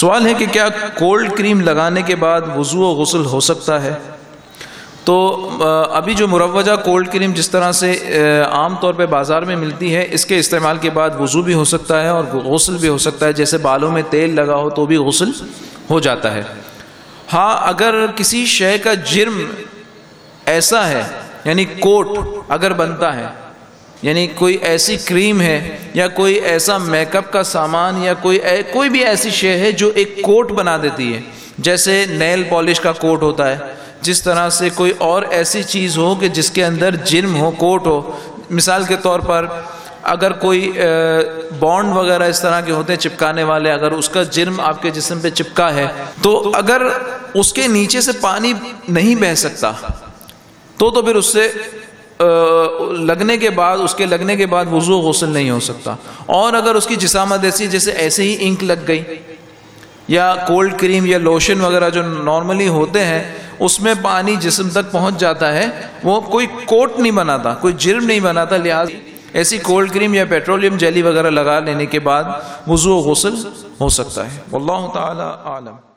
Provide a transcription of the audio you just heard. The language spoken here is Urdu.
سوال ہے کہ کیا کولڈ کریم لگانے کے بعد وضو و غسل ہو سکتا ہے؟ تو ابھی جو مروجہ کولڈ کریم جس طرح سے عام طور پہ بازار میں ملتی ہے، اس کے استعمال کے بعد وضو بھی ہو سکتا ہے اور غسل بھی ہو سکتا ہے۔ جیسے بالوں میں تیل لگا ہو تو بھی غسل ہو جاتا ہے۔ ہاں اگر کسی شے کا جرم ایسا ہے یعنی کوٹ اگر بنتا ہے یعنی کوئی ایسی کریم ہے یا کوئی ایسا میک اپ کا سامان یا کوئی کوئی بھی ایسی شے ہے جو ایک کوٹ بنا دیتی ہے۔ جیسے نیل پالش کا کوٹ ہوتا ہے۔ جس طرح سے کوئی اور ایسی چیز ہو کہ جس کے اندر جرم ہو، کوٹ ہو۔ مثال کے طور پر اگر کوئی بانڈ وغیرہ اس طرح کے ہوتے ہیں چپکانے والے، اگر اس کا جرم آپ کے جسم پہ چپکا ہے، تو اگر اس کے نیچے سے پانی نہیں بہہ سکتا، تو تو پھر اس سے لگنے کے بعد، اس کے لگنے کے بعد وضو غسل نہیں ہو سکتا۔ اور اگر اس کی جسامت ایسی، جیسے ایسے ہی انک لگ گئی، یا کولڈ کریم یا لوشن وغیرہ جو نارملی ہوتے ہیں، اس میں پانی جسم تک پہنچ جاتا ہے، وہ کوئی کوٹ نہیں بناتا، کوئی جرم نہیں بناتا۔ لہٰذا ایسی کولڈ کریم یا پیٹرولیم جیلی وغیرہ لگا لینے کے بعد وضو غسل ہو سکتا ہے۔ واللہ تعالی عالم